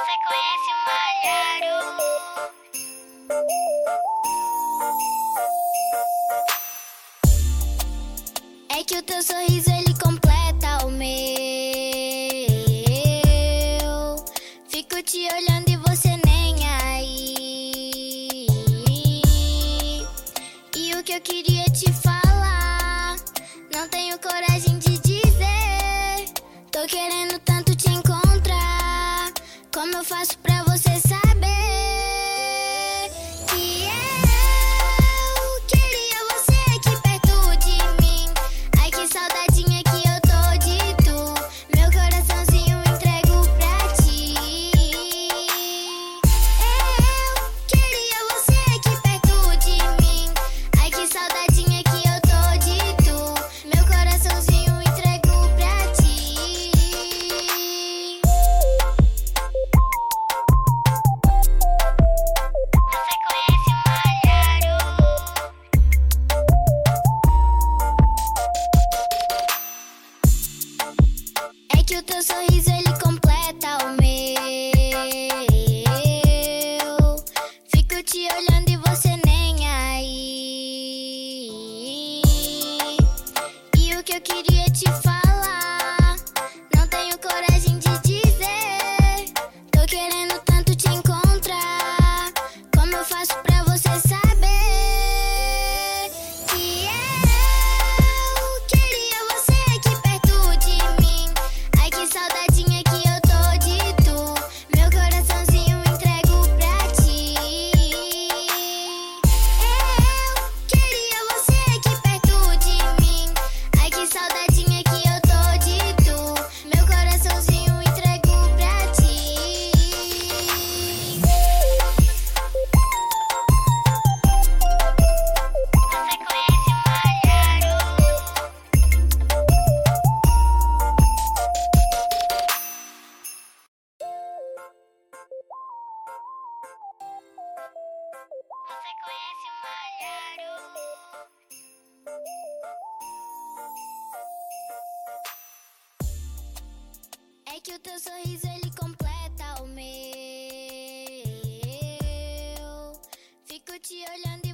Você conhece Malharo? É que o teu sorriso ele completa o meu. Fico te olhando e você nem aí. E o que eu queria te falar, não tenho coragem de dizer. Tô querendo como eu faço pra você sair? Que o teu sorriso ele completa o Que o teu sorriso ele completa o meu. Fico te olhando e